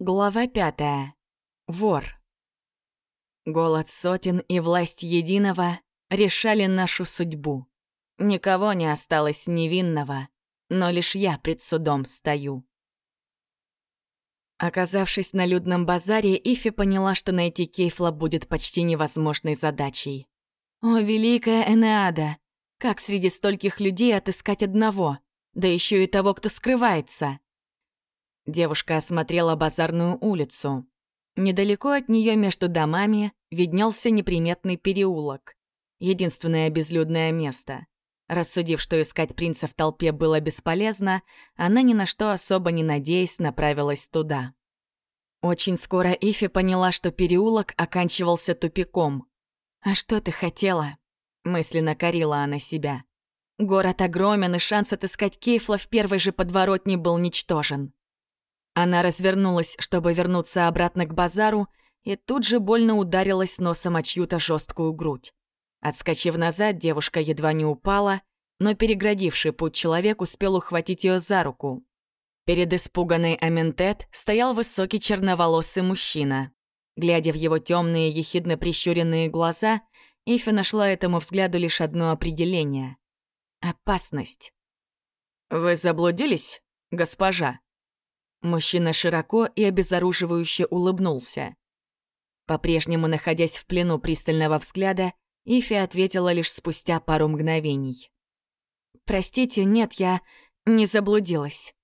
Глава пятая. Вор. Голод сотен и власть единого решали нашу судьбу. Никого не осталось невинного, но лишь я пред судом стою. Оказавшись на людном базаре, Ифи поняла, что найти Кейфла будет почти невозможной задачей. О, великая Энеада! Как среди стольких людей отыскать одного, да еще и того, кто скрывается? Девушка осмотрела базарную улицу. Недалеко от нее между домами виднелся неприметный переулок. Единственное безлюдное место. Рассудив, что искать принца в толпе было бесполезно, она ни на что особо не надеясь направилась туда. Очень скоро Ифи поняла, что переулок оканчивался тупиком. «А что ты хотела?» — мысленно корила она себя. Город огромен, и шанс отыскать Кейфла в первой же подворотне был ничтожен. Она развернулась, чтобы вернуться обратно к базару, и тут же больно ударилась носом о чью-то жесткую грудь. Отскочив назад, девушка едва не упала, но переградивший путь человек успел ухватить ее за руку. Перед испуганной Аментет стоял высокий черноволосый мужчина. Глядя в его темные, ехидно прищуренные глаза, Ифи нашла этому взгляду лишь одно определение — опасность. «Вы заблудились, госпожа?» Мужчина широко и обезоруживающе улыбнулся. По-прежнему находясь в плену пристального взгляда, Ифи ответила лишь спустя пару мгновений. «Простите, нет, я не заблудилась».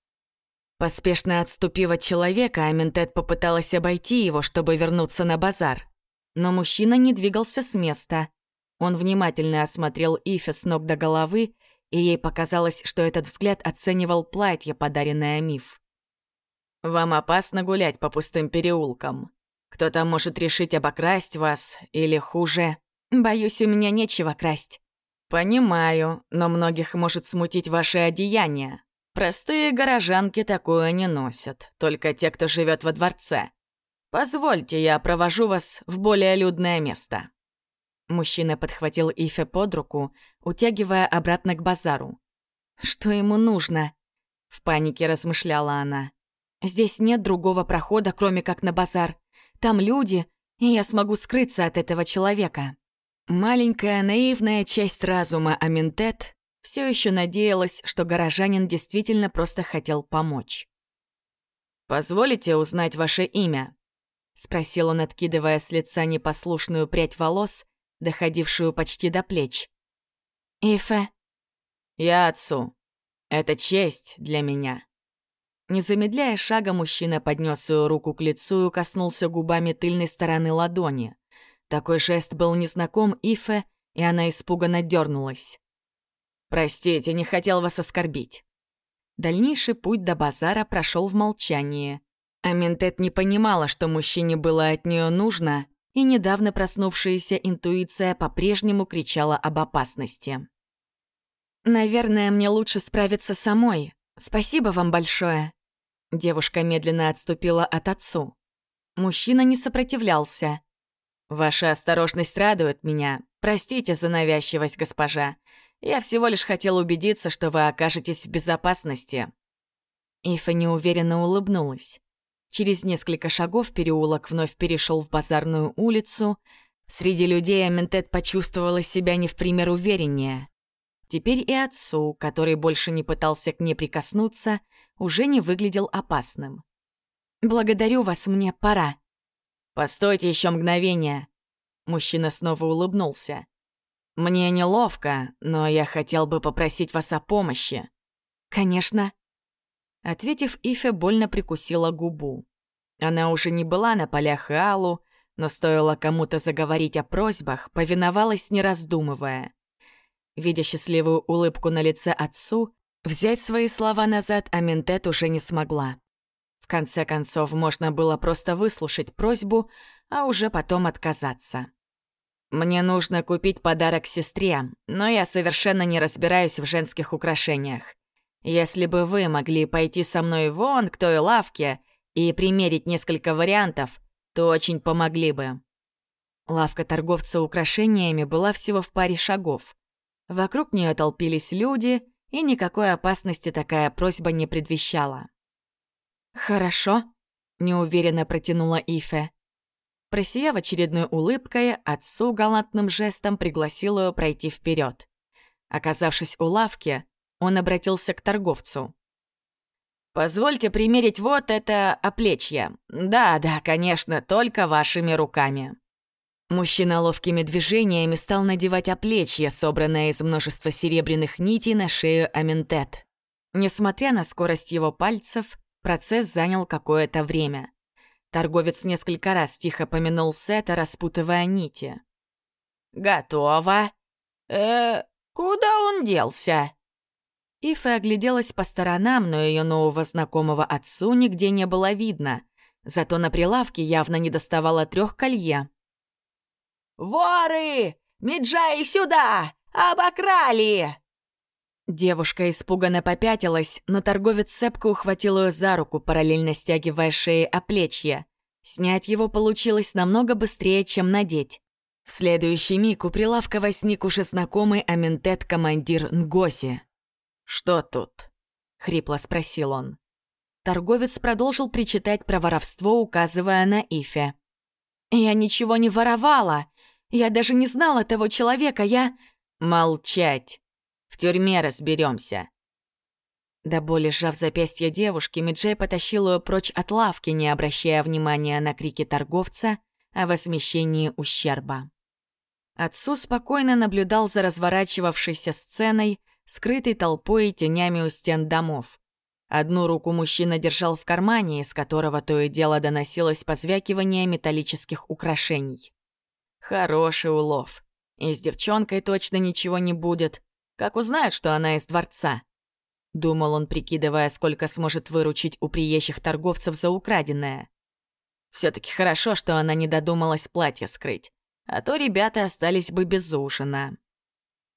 Поспешно отступив от человека, Аментет попыталась обойти его, чтобы вернуться на базар. Но мужчина не двигался с места. Он внимательно осмотрел Ифи с ног до головы, и ей показалось, что этот взгляд оценивал платье, подаренное Миф. Вам опасно гулять по пустым переулкам. Кто-то может решить обокрасть вас, или хуже. Боюсь, у меня нечего красть. Понимаю, но многих может смутить ваше одеяние. Простые горожанки такое не носят, только те, кто живет во дворце. Позвольте, я провожу вас в более людное место. Мужчина подхватил Ифе под руку, утягивая обратно к базару. Что ему нужно? В панике размышляла она. Здесь нет другого прохода, кроме как на базар. Там люди, и я смогу скрыться от этого человека. Маленькая наивная часть разума Аминтет все еще надеялась, что горожанин действительно просто хотел помочь. «Позволите узнать ваше имя?» — спросил он, откидывая с лица непослушную прядь волос, доходившую почти до плеч. «Ифе». «Я отцу. Это честь для меня». Не замедляя шага, мужчина поднес свою руку к лицу и коснулся губами тыльной стороны ладони. Такой жест был незнаком Ифе, и она испуганно дернулась. «Простите, не хотел вас оскорбить». Дальнейший путь до базара прошел в молчании. Аминтет не понимала, что мужчине было от нее нужно, и недавно проснувшаяся интуиция по-прежнему кричала об опасности. «Наверное, мне лучше справиться самой. Спасибо вам большое», Девушка медленно отступила от отцу. Мужчина не сопротивлялся. «Ваша осторожность радует меня. Простите за навязчивость, госпожа. Я всего лишь хотел убедиться, что вы окажетесь в безопасности». Ифа неуверенно улыбнулась. Через несколько шагов переулок вновь перешел в базарную улицу. Среди людей Аментет почувствовала себя не в пример увереннее. Теперь и отцу, который больше не пытался к ней прикоснуться, уже не выглядел опасным. «Благодарю вас, мне пора». «Постойте еще мгновение». Мужчина снова улыбнулся. «Мне неловко, но я хотел бы попросить вас о помощи». «Конечно». Ответив, Ифе больно прикусила губу. Она уже не была на полях Алу, но стоило кому-то заговорить о просьбах, повиновалась, не раздумывая. Видя счастливую улыбку на лице отцу, взять свои слова назад Аминтет уже не смогла. В конце концов, можно было просто выслушать просьбу, а уже потом отказаться. «Мне нужно купить подарок сестре, но я совершенно не разбираюсь в женских украшениях. Если бы вы могли пойти со мной вон к той лавке и примерить несколько вариантов, то очень помогли бы». Лавка торговца украшениями была всего в паре шагов. Вокруг нее толпились люди, и никакой опасности такая просьба не предвещала. «Хорошо». — неуверенно протянула Ифе. Просияв очередной улыбкой, отцу галантным жестом пригласил ее пройти вперед. Оказавшись у лавки, он обратился к торговцу. «Позвольте примерить вот это оплечье. Да, да, конечно, только вашими руками». Мужчина ловкими движениями стал надевать оплечье, собранное из множества серебряных нитей на шею Аментет. Несмотря на скорость его пальцев, процесс занял какое-то время. Торговец несколько раз тихо помянул Сета, распутывая нити. «Готово. Э, куда он делся?» Ифа огляделась по сторонам, но ее нового знакомого отцу нигде не было видно. Зато на прилавке явно не доставало трех колье. «Воры! Меджаи сюда! Обокрали!» Девушка испуганно попятилась, но торговец цепко ухватил ее за руку, параллельно стягивая шеи оплечья. Снять его получилось намного быстрее, чем надеть. В следующий миг у прилавка возник уже знакомый аментет-командир Нгоси. «Что тут?» — хрипло спросил он. Торговец продолжил причитать про воровство, указывая на Ифе. «Я ничего не воровала. Я даже не знала того человека, я...» «Молчать! В тюрьме разберемся. До боли сжав запястье девушки, Миджей потащил ее прочь от лавки, не обращая внимания на крики торговца о возмещении ущерба. Отцу спокойно наблюдал за разворачивавшейся сценой, скрытой толпой и тенями у стен домов. Одну руку мужчина держал в кармане, из которого то и дело доносилось позвякивание металлических украшений. Хороший улов. И с девчонкой точно ничего не будет. Как узнают, что она из дворца? Думал он, прикидывая, сколько сможет выручить у приезжих торговцев за украденное. все таки хорошо, что она не додумалась платье скрыть, а то ребята остались бы без ужина.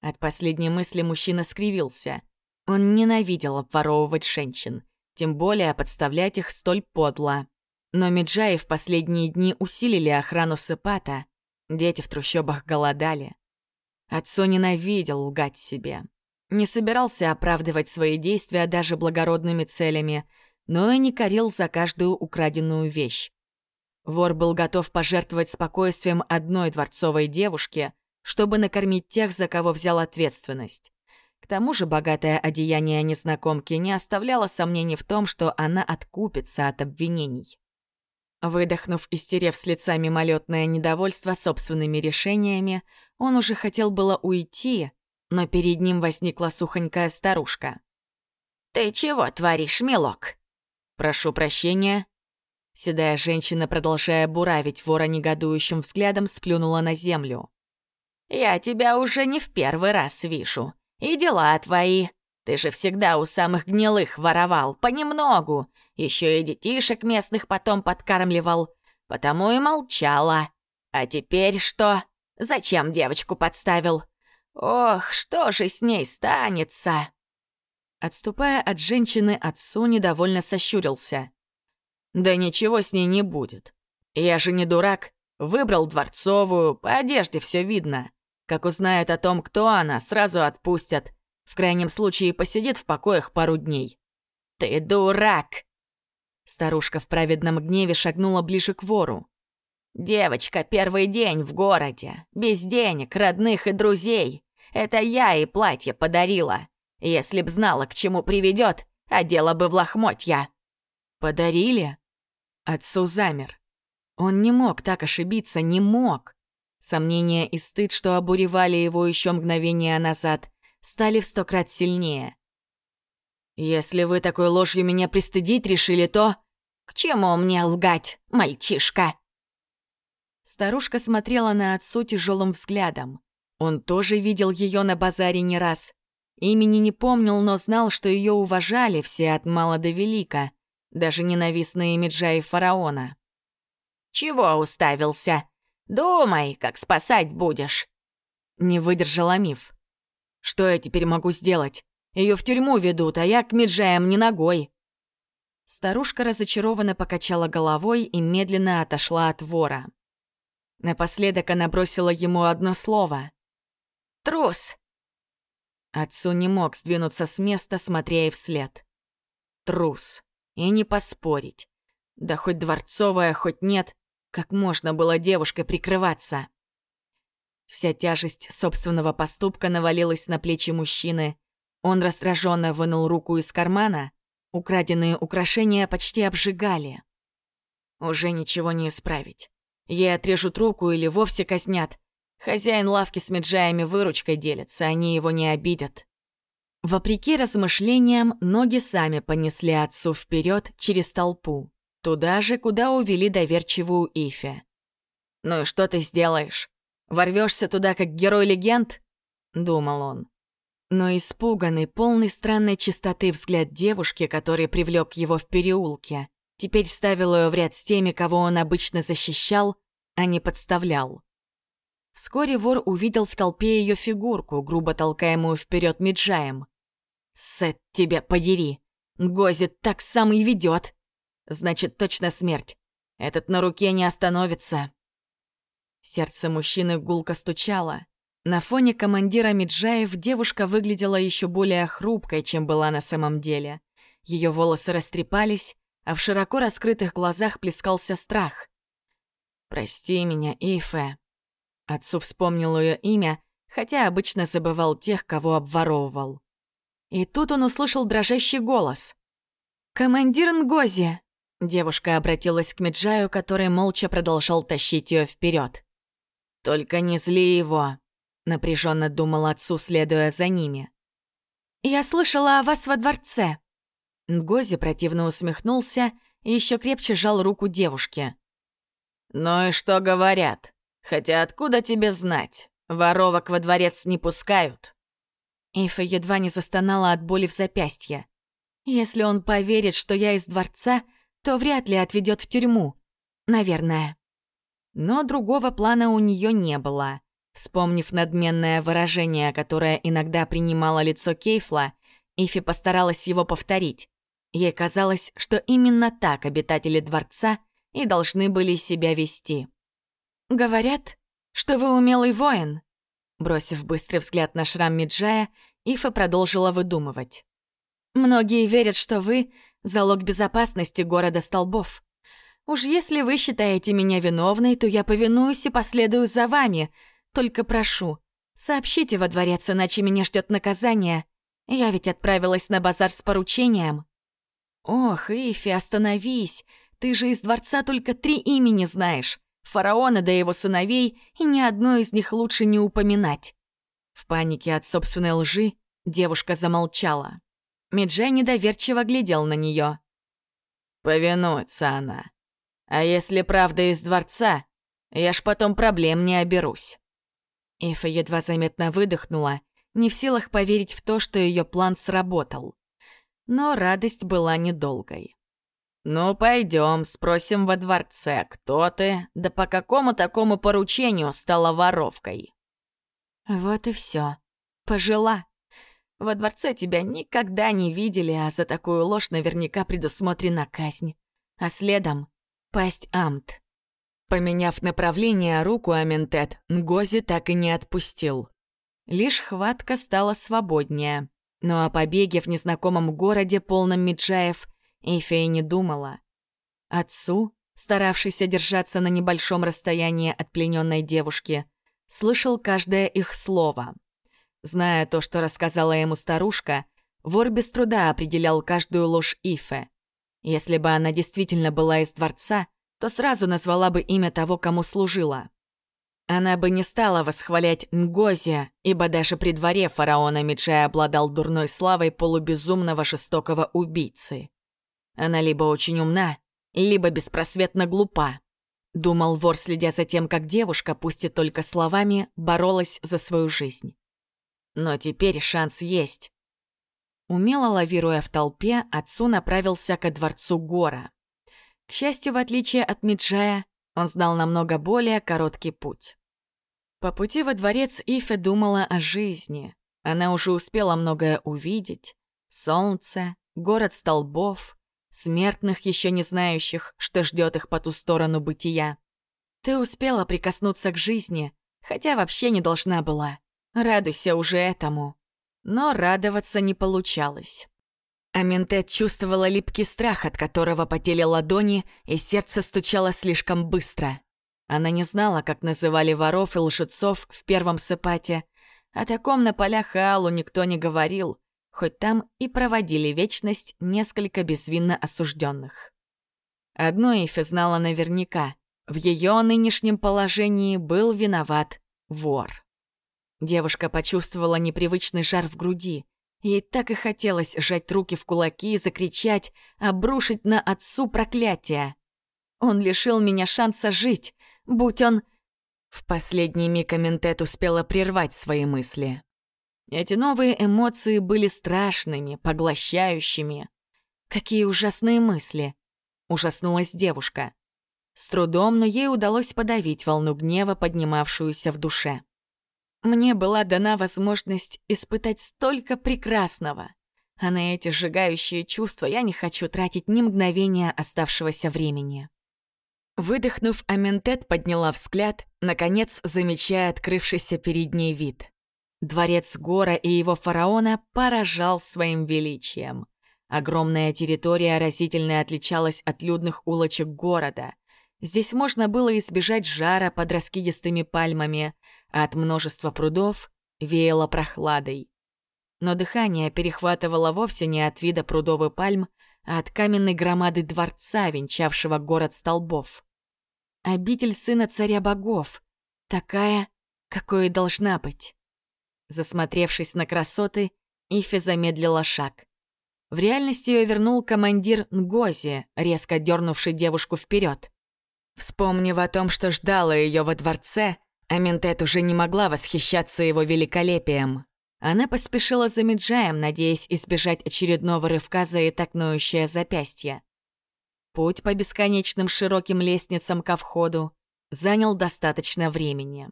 От последней мысли мужчина скривился. Он ненавидел обворовывать женщин, тем более подставлять их столь подло. Но Меджаи в последние дни усилили охрану Сыпата, Дети в трущобах голодали. Отцу ненавидел лгать себе. Не собирался оправдывать свои действия даже благородными целями, но и не корил за каждую украденную вещь. Вор был готов пожертвовать спокойствием одной дворцовой девушки, чтобы накормить тех, за кого взял ответственность. К тому же богатое одеяние незнакомки не оставляло сомнений в том, что она откупится от обвинений. Выдохнув и стерев с лица мимолетное недовольство собственными решениями, он уже хотел было уйти, но перед ним возникла сухонькая старушка. «Ты чего творишь, милок?» «Прошу прощения». Седая женщина, продолжая буравить вора негодующим взглядом, сплюнула на землю. «Я тебя уже не в первый раз вижу. И дела твои. Ты же всегда у самых гнилых воровал, понемногу, еще и детишек местных потом подкармливал, потому и молчала. А теперь что? Зачем девочку подставил? Ох, что же с ней станется?» Отступая от женщины, отцу недовольно сощурился. «Да ничего с ней не будет. Я же не дурак. Выбрал дворцовую, по одежде все видно. Как узнает о том, кто она, сразу отпустят. В крайнем случае посидит в покоях пару дней». «Ты дурак!» Старушка в праведном гневе шагнула ближе к вору. «Девочка, первый день в городе. Без денег, родных и друзей. Это я ей платье подарила. Если б знала, к чему приведет, одела бы в лохмотья». «Подарили?» Отцу замер. Он не мог так ошибиться, не мог. Сомнения и стыд, что обуревали его еще мгновение назад, стали в сто крат сильнее. Если вы такой ложью меня пристыдить решили, то... К чему мне лгать, мальчишка?» Старушка смотрела на отцу тяжелым взглядом. Он тоже видел ее на базаре не раз. Имени не помнил, но знал, что ее уважали все от мала до велика, даже ненавистные Меджаи фараона. «Чего уставился? Думай, как спасать будешь!» Не выдержала миф. «Что я теперь могу сделать? Ее в тюрьму ведут, а я к Меджаям не ногой». Старушка разочарованно покачала головой и медленно отошла от вора. Напоследок она бросила ему одно слово. «Трус!» Отцу не мог сдвинуться с места, смотря ей вслед. Трус. И не поспорить. Да хоть дворцовая, хоть нет, как можно было девушкой прикрываться? Вся тяжесть собственного поступка навалилась на плечи мужчины. Он раздраженно вынул руку из кармана. Украденные украшения почти обжигали. Уже ничего не исправить. Ей отрежут руку или вовсе казнят. Хозяин лавки с меджаями выручкой делится, они его не обидят. Вопреки размышлениям, ноги сами понесли отцу вперед через толпу. Туда же, куда увели доверчивую Ифе. «Ну и что ты сделаешь? Ворвешься туда, как герой легенд?» — думал он. Но испуганный, полный странной чистоты взгляд девушки, который привлек его в переулке, теперь ставил ее в ряд с теми, кого он обычно защищал, а не подставлял. Вскоре вор увидел в толпе ее фигурку, грубо толкаемую вперед Миджаем. «Сет, тебя подери! Гозит так сам и ведет!» Значит, точно смерть. Этот на руке не остановится. Сердце мужчины гулко стучало. На фоне командира Миджаев девушка выглядела еще более хрупкой, чем была на самом деле. Ее волосы растрепались, а в широко раскрытых глазах плескался страх. «Прости меня, Ифе». Отцу вспомнил ее имя, хотя обычно забывал тех, кого обворовывал. И тут он услышал дрожащий голос. «Командир Нгози!» Девушка обратилась к Меджаю, который молча продолжал тащить ее вперед. «Только не зли его», — напряженно думал отцу, следуя за ними. «Я слышала о вас во дворце». Нгози противно усмехнулся и еще крепче сжал руку девушки. «Ну и что говорят? Хотя откуда тебе знать? Воровок во дворец не пускают». Ифа едва не застонала от боли в запястье. «Если он поверит, что я из дворца, то вряд ли отведет в тюрьму. Наверное. Но другого плана у нее не было. Вспомнив надменное выражение, которое иногда принимало лицо Кейфла, Ифи постаралась его повторить. Ей казалось, что именно так обитатели дворца и должны были себя вести. «Говорят, что вы умелый воин», Бросив быстрый взгляд на шрам Миджая, Ифа продолжила выдумывать. «Многие верят, что вы залог безопасности города Столбов. Уж если вы считаете меня виновной, то я повинуюсь и последую за вами. Только прошу, сообщите во дворец, иначе меня ждет наказание. Я ведь отправилась на базар с поручением. Ох, Ифи, остановись. Ты же из дворца только три имени знаешь. Фараона да его сыновей, и ни одно из них лучше не упоминать. В панике от собственной лжи девушка замолчала. Миджай недоверчиво глядел на нее. «Повинуется она. А если правда из дворца, я ж потом проблем не оберусь». Эфа едва заметно выдохнула, не в силах поверить в то, что ее план сработал. Но радость была недолгой. «Ну, пойдем, спросим во дворце, кто ты, да по какому такому поручению стала воровкой?» Вот и все. Пожила. Во дворце тебя никогда не видели, а за такую ложь наверняка предусмотрена казнь. А следом — пасть Амт. Поменяв направление, руку Аментет Нгози так и не отпустил. Лишь хватка стала свободнее. Но о побеге в незнакомом городе, полном Миджаев, Эйфея не думала. Отцу, старавшийся держаться на небольшом расстоянии от плененной девушки, слышал каждое их слово — Зная то, что рассказала ему старушка, вор без труда определял каждую ложь Ифе. Если бы она действительно была из дворца, то сразу назвала бы имя того, кому служила. Она бы не стала восхвалять Нгози, ибо даже при дворе фараона Миджай обладал дурной славой полубезумного жестокого убийцы. Она либо очень умна, либо беспросветно глупа. Думал вор, следя за тем, как девушка, пусть и только словами, боролась за свою жизнь. Но теперь шанс есть. Умело лавируя в толпе, отцу направился ко дворцу Гора. К счастью, в отличие от Миджая, он знал намного более короткий путь. По пути во дворец Ифе думала о жизни. Она уже успела многое увидеть. Солнце, город столбов, смертных, еще не знающих, что ждет их по ту сторону бытия. Ты успела прикоснуться к жизни, хотя вообще не должна была. Радуйся уже этому. Но радоваться не получалось. Аментет чувствовала липкий страх, от которого потели ладони, и сердце стучало слишком быстро. Она не знала, как называли воров и лжецов в первом сыпате. О таком на полях Аллу никто не говорил, хоть там и проводили вечность несколько безвинно осужденных. Одно Эйфи знала наверняка. В ее нынешнем положении был виноват вор. Девушка почувствовала непривычный жар в груди. Ей так и хотелось сжать руки в кулаки и закричать, обрушить на отцу проклятие. Он лишил меня шанса жить, будь он... В последний миг Аментет успела прервать свои мысли. Эти новые эмоции были страшными, поглощающими. Какие ужасные мысли. Ужаснулась девушка. С трудом, но ей удалось подавить волну гнева, поднимавшуюся в душе. Мне была дана возможность испытать столько прекрасного. А на эти сжигающие чувства я не хочу тратить ни мгновения оставшегося времени. Выдохнув, Аментет подняла взгляд, наконец замечая открывшийся перед ней вид. Дворец Гора и его фараона поражал своим величием. Огромная территория разительно отличалась от людных улочек города. Здесь можно было избежать жара под раскидистыми пальмами, а от множества прудов веяло прохладой. Но дыхание перехватывало вовсе не от вида прудов и пальм, а от каменной громады дворца, венчавшего город столбов. Обитель сына царя богов, такая, какой и должна быть. Засмотревшись на красоты, Ифи замедлила шаг. В реальности ее вернул командир Нгози, резко дернувший девушку вперед. Вспомнив о том, что ждала ее во дворце, Аминтет уже не могла восхищаться его великолепием. Она поспешила за Меджаем, надеясь избежать очередного рывка за и так ноющее запястье. Путь по бесконечным широким лестницам ко входу занял достаточно времени.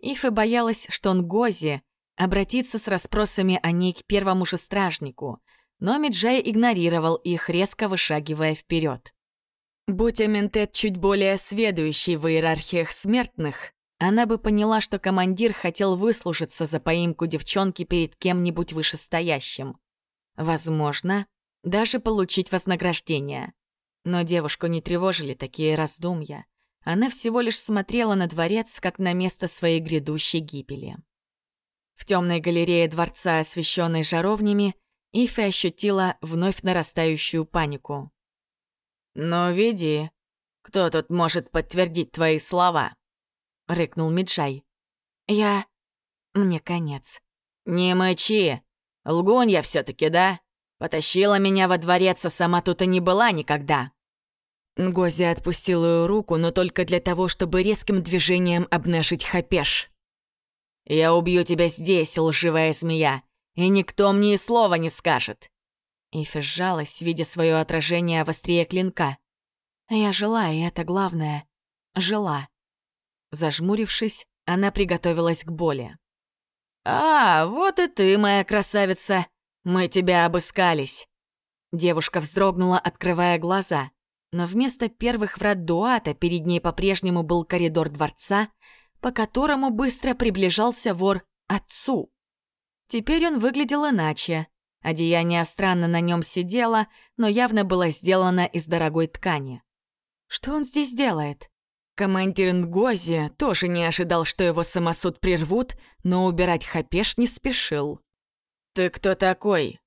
Ифа боялась, что Нгози обратиться с расспросами о ней к первому же стражнику, но Меджай игнорировал их, резко вышагивая вперед. Будь Аментет чуть более сведущий в иерархиях смертных, она бы поняла, что командир хотел выслужиться за поимку девчонки перед кем-нибудь вышестоящим. Возможно, даже получить вознаграждение. Но девушку не тревожили такие раздумья. Она всего лишь смотрела на дворец, как на место своей грядущей гибели. В темной галерее дворца, освещенной жаровнями, Ифи ощутила вновь нарастающую панику. «Ну, веди. Кто тут может подтвердить твои слова?» — рыкнул Миджай. «Я... мне конец». «Не мочи! Лгунь я все таки да? Потащила меня во дворец, а сама тут и не была никогда». Нгози отпустил ее руку, но только для того, чтобы резким движением обнажить хапеш. «Я убью тебя здесь, лживая змея, и никто мне и слова не скажет!» Ифи сжалась, видя свое отражение в острие клинка. «Я жила, и это главное. Жила». Зажмурившись, она приготовилась к боли. «А, вот и ты, моя красавица! Мы тебя обыскались!» Девушка вздрогнула, открывая глаза. Но вместо первых врат Дуата перед ней по-прежнему был коридор дворца, по которому быстро приближался вор отцу. Теперь он выглядел иначе. Одеяние странно на нем сидело, но явно было сделано из дорогой ткани. Что он здесь делает? Командир Нгози тоже не ожидал, что его самосуд прервут, но убирать хапеш не спешил. «Ты кто такой?»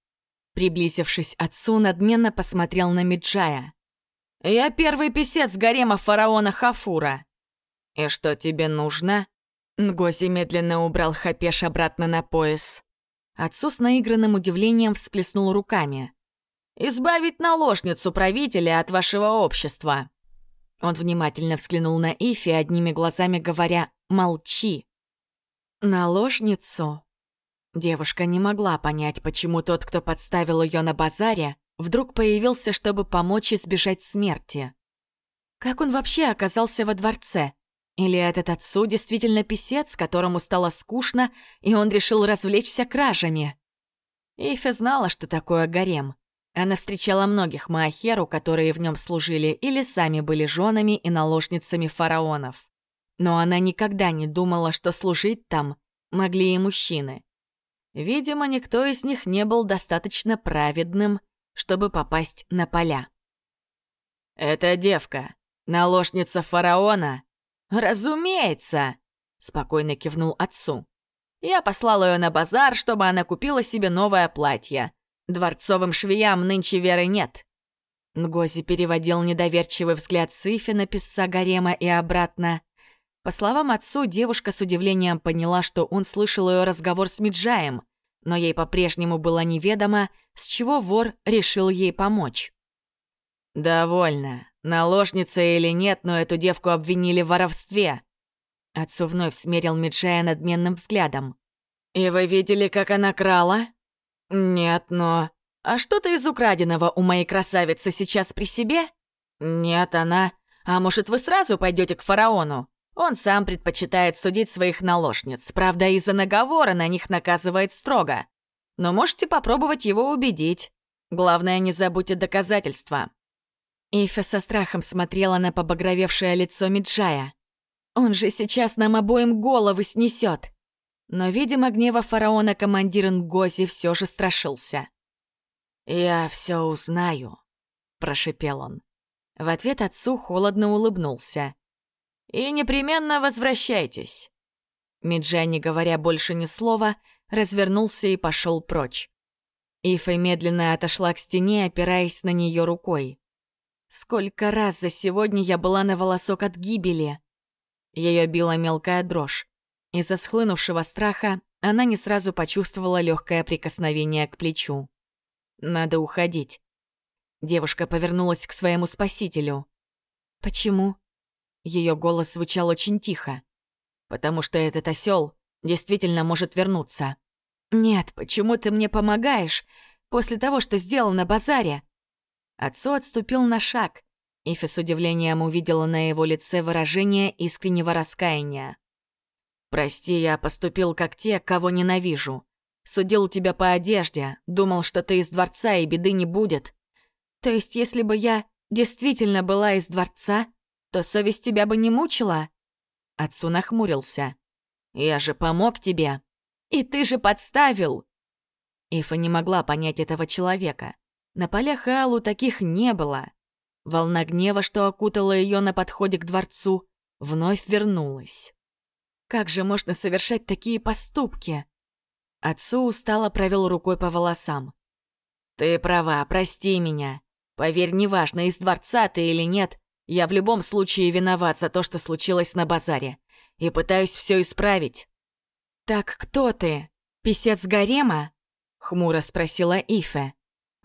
Приблизившись отцу, надменно посмотрел на Миджая. «Я первый писец гарема фараона Хафура. «И что тебе нужно?» Нгози медленно убрал хапеш обратно на пояс. Отцу с наигранным удивлением всплеснул руками. «Избавить наложницу правителя от вашего общества!» Он внимательно взглянул на Ифи, одними глазами говоря «молчи». «Наложницу?» Девушка не могла понять, почему тот, кто подставил ее на базаре, вдруг появился, чтобы помочь избежать смерти. Как он вообще оказался во дворце? Или этот отцу действительно писец, которому стало скучно, и он решил развлечься кражами? Ифи знала, что такое гарем. Она встречала многих маахеру, которые в нем служили или сами были женами и наложницами фараонов. Но она никогда не думала, что служить там могли и мужчины. Видимо, никто из них не был достаточно праведным чтобы попасть на поля. «Это девка, наложница фараона?» «Разумеется!» — спокойно кивнул отцу. «Я послал ее на базар, чтобы она купила себе новое платье. Дворцовым швеям нынче веры нет». Нгози переводил недоверчивый взгляд Сыфи на писца гарема и обратно. По словам отцу, девушка с удивлением поняла, что он слышал ее разговор с Миджаем, но ей по-прежнему было неведомо, с чего вор решил ей помочь. «Довольно. Наложница или нет, но эту девку обвинили в воровстве». Отцу вновь смерил Миджая надменным взглядом. «И вы видели, как она крала?» «Нет, но...» «А что-то из украденного у моей красавицы сейчас при себе?» «Нет, она...» «А может, вы сразу пойдете к фараону?» Он сам предпочитает судить своих наложниц, правда, из-за наговора на них наказывает строго. Но можете попробовать его убедить. Главное, не забудьте доказательства». Ифа со страхом смотрела на побагровевшее лицо Миджая. «Он же сейчас нам обоим головы снесет!» Но, видимо, гнева фараона командир Нгози все же страшился. «Я все узнаю», — прошипел он. В ответ отцу холодно улыбнулся. И непременно возвращайтесь». Миджа, не говоря больше ни слова, развернулся и пошел прочь. Ифа медленно отошла к стене, опираясь на нее рукой. Сколько раз за сегодня я была на волосок от гибели. Ее била мелкая дрожь. Из-за схлынувшего страха она не сразу почувствовала легкое прикосновение к плечу. Надо уходить. Девушка повернулась к своему спасителю. «Почему?» Ее голос звучал очень тихо. «Потому что этот осел действительно может вернуться». «Нет, почему ты мне помогаешь? После того, что сделал на базаре?» Отцу отступил на шаг. Ифи с удивлением увидела на его лице выражение искреннего раскаяния. «Прости, я поступил как те, кого ненавижу. Судил тебя по одежде, думал, что ты из дворца и беды не будет. То есть, если бы я действительно была из дворца, то совесть тебя бы не мучила?» Отцу нахмурился. «Я же помог тебе. И ты же подставил!» Ифа не могла понять этого человека. На полях Алу таких не было. Волна гнева, что окутала ее на подходе к дворцу, вновь вернулась. Как же можно совершать такие поступки? Отцу устало провел рукой по волосам. «Ты права, прости меня. Поверь, неважно, из дворца ты или нет, я в любом случае виноват за то, что случилось на базаре, и пытаюсь все исправить». «Так кто ты? Писец гарема?» — хмуро спросила Ифе.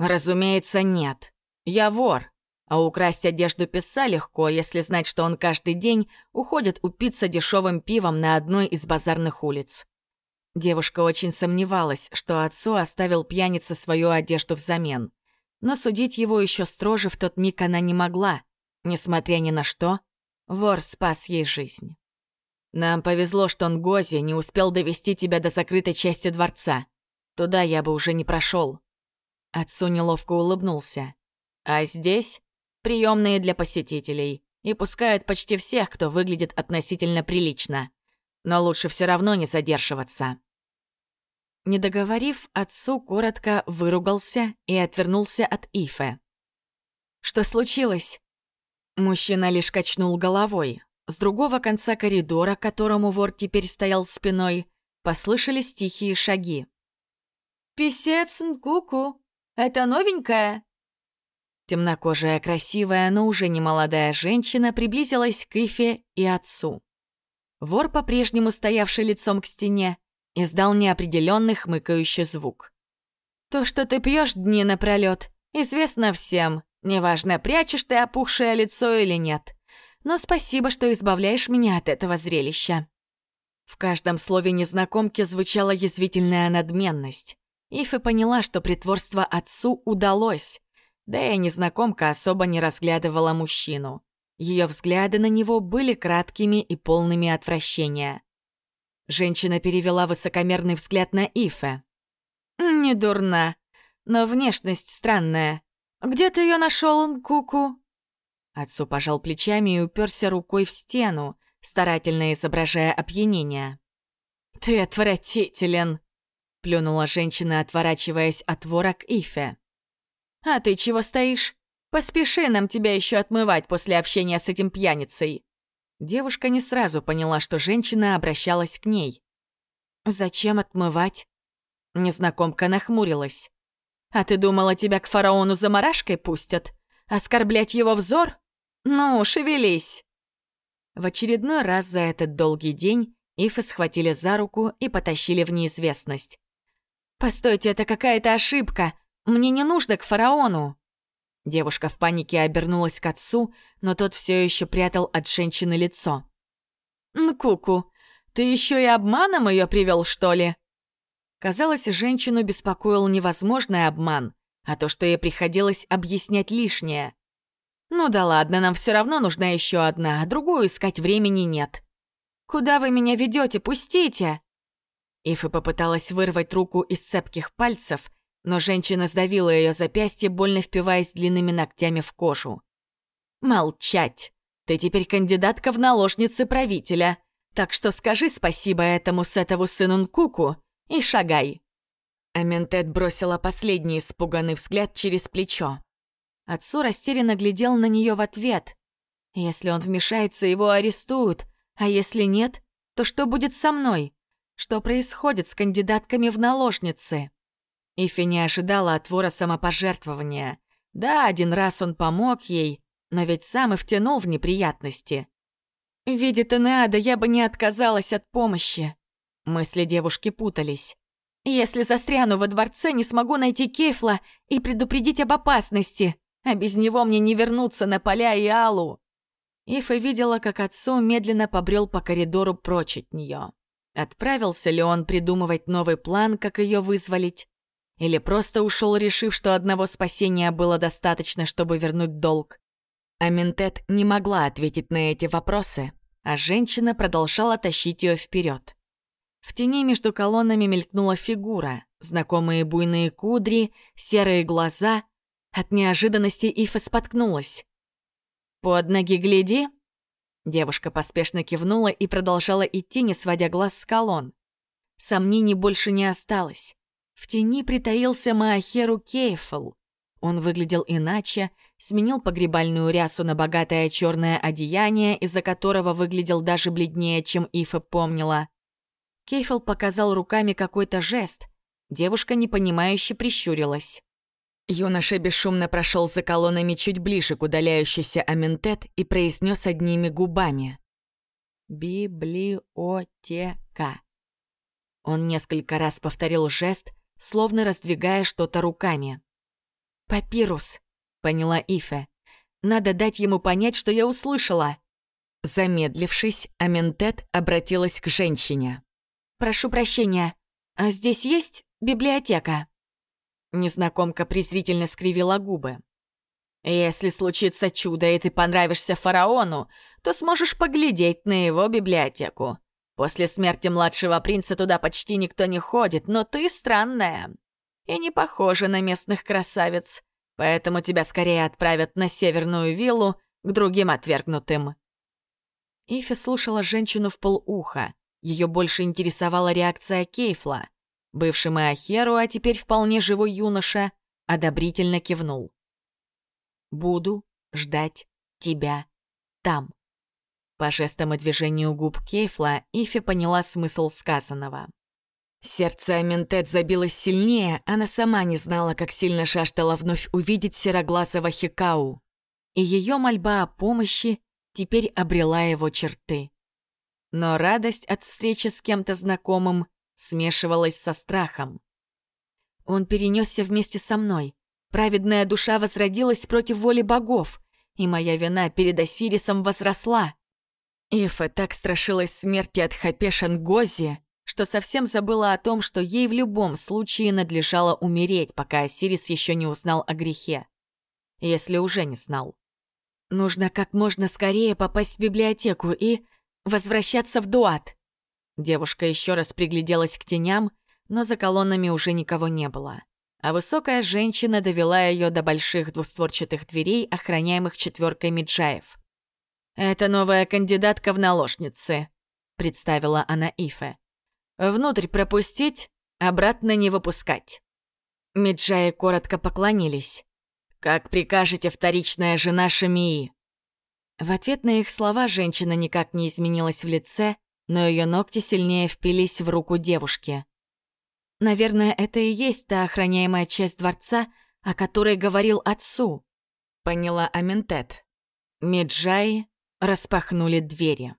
«Разумеется, нет. Я вор. А украсть одежду писа легко, если знать, что он каждый день уходит упиться дешевым пивом на одной из базарных улиц». Девушка очень сомневалась, что отцу оставил пьяница свою одежду взамен. Но судить его еще строже в тот миг она не могла — Несмотря ни на что, вор спас ей жизнь. Нам повезло, что Нгози не успел довести тебя до закрытой части дворца. Туда я бы уже не прошел. Отцу неловко улыбнулся. А здесь приемные для посетителей и пускают почти всех, кто выглядит относительно прилично. Но лучше все равно не задерживаться. Не договорив, отцу коротко выругался и отвернулся от Ифе. «Что случилось?» Мужчина лишь качнул головой. С другого конца коридора, к которому вор теперь стоял спиной, послышались тихие шаги. «Писец Нкуку, это новенькая?» Темнокожая, красивая, но уже не молодая женщина приблизилась к Ифе и отцу. Вор, по-прежнему стоявший лицом к стене, издал неопределенный хмыкающий звук. «То, что ты пьешь дни напролет, известно всем. Неважно, прячешь ты опухшее лицо или нет. Но спасибо, что избавляешь меня от этого зрелища». В каждом слове незнакомки звучала язвительная надменность. Ифа поняла, что притворство отцу удалось. Да и незнакомка особо не разглядывала мужчину. Ее взгляды на него были краткими и полными отвращения. Женщина перевела высокомерный взгляд на Ифе. «Не дурна, но внешность странная. «Где ты ее нашел, Куку?» Отцу пожал плечами и уперся рукой в стену, старательно изображая опьянение. «Ты отвратителен!» — плюнула женщина, отворачиваясь от вора к Ифе. А ты чего стоишь? Поспеши, нам тебя еще отмывать после общения с этим пьяницей». Девушка не сразу поняла, что женщина обращалась к ней. «Зачем отмывать?» Незнакомка нахмурилась. «А ты думала, тебя к фараону заморашкой пустят? Оскорблять его взор? Ну, шевелись!» В очередной раз за этот долгий день Ифа схватили за руку и потащили в неизвестность. «Постойте, это какая-то ошибка! Мне не нужно к фараону!» Девушка в панике обернулась к отцу, но тот все еще прятал от женщины лицо. «Ну, Куку, ты еще и обманом ее привел, что ли?» Казалось, женщину беспокоил невозможный обман, а то, что ей приходилось объяснять лишнее. «Ну да ладно, нам все равно нужна еще одна, а другую искать времени нет». «Куда вы меня ведете? Пустите!» Ифа попыталась вырвать руку из цепких пальцев, но женщина сдавила ее запястье, больно впиваясь длинными ногтями в кожу. «Молчать! Ты теперь кандидатка в наложницы правителя, так что скажи спасибо этому сетову сыну Нкуку и шагай!» Аментет бросила последний испуганный взгляд через плечо. Отцу растерянно глядел на нее в ответ. «Если он вмешается, его арестуют, а если нет, то что будет со мной? Что происходит с кандидатками в наложницы?» Ифи не ожидала от вора самопожертвования. Да, один раз он помог ей, но ведь сам и втянул в неприятности. «Видит Энеада, я бы не отказалась от помощи». Мысли девушки путались. «Если застряну во дворце, не смогу найти Кейфла и предупредить об опасности, а без него мне не вернуться на поля и Алу». Ифа видела, как отцу медленно побрел по коридору прочь от нее. Отправился ли он придумывать новый план, как ее вызволить? Или просто ушел, решив, что одного спасения было достаточно, чтобы вернуть долг? Аминтет не могла ответить на эти вопросы, а женщина продолжала тащить ее вперед. В тени между колоннами мелькнула фигура, знакомые буйные кудри, серые глаза. От неожиданности Ифа споткнулась. «Под ноги гляди!» Девушка поспешно кивнула и продолжала идти, не сводя глаз с колонн. Сомнений больше не осталось. В тени притаился Маахеру Кейфл. Он выглядел иначе, сменил погребальную рясу на богатое черное одеяние, из-за которого выглядел даже бледнее, чем Ифа помнила. Кейфл показал руками какой-то жест. Девушка непонимающе прищурилась. Юноша бесшумно прошел за колоннами чуть ближе к удаляющейся Аментет и произнес одними губами. «Библиотека». Он несколько раз повторил жест, словно раздвигая что-то руками. «Папирус», — поняла Ифе. «Надо дать ему понять, что я услышала». Замедлившись, Аментет обратилась к женщине. «Прошу прощения, а здесь есть библиотека?» Незнакомка презрительно скривила губы. «Если случится чудо, и ты понравишься фараону, то сможешь поглядеть на его библиотеку. После смерти младшего принца туда почти никто не ходит, но ты странная. И не похожа на местных красавиц. Поэтому тебя скорее отправят на северную виллу к другим отвергнутым». Ифи слушала женщину в полуха. Ее больше интересовала реакция Кейфла. Бывший Маахеру, а теперь вполне живой юноша, одобрительно кивнул. «Буду ждать тебя там». По жестам и движению губ Кейфла Ифи поняла смысл сказанного. Сердце Аментет забилось сильнее, она сама не знала, как сильно жаждала вновь увидеть сероглазого Хикау. И ее мольба о помощи теперь обрела его черты. Но радость от встречи с кем-то знакомым смешивалась со страхом. Он перенесся вместе со мной. Праведная душа возродилась против воли богов, и моя вина перед Осирисом возросла. Ифа так страшилась смерти от Хапешан Гози, что совсем забыла о том, что ей в любом случае надлежало умереть, пока Осирис еще не узнал о грехе. Если уже не знал. Нужно как можно скорее попасть в библиотеку и возвращаться в Дуат. Девушка еще раз пригляделась к теням, но за колоннами уже никого не было. А высокая женщина довела ее до больших двустворчатых дверей, охраняемых четверкой Миджаев. «Это новая кандидатка в наложницы», — представила она Ифе. «Внутрь пропустить, обратно не выпускать». Меджаи коротко поклонились. «Как прикажете, вторичная жена Шамии?» В ответ на их слова женщина никак не изменилась в лице, но ее ногти сильнее впились в руку девушки. «Наверное, это и есть та охраняемая часть дворца, о которой говорил отцу», — поняла Аментет. Меджаи распахнули двери.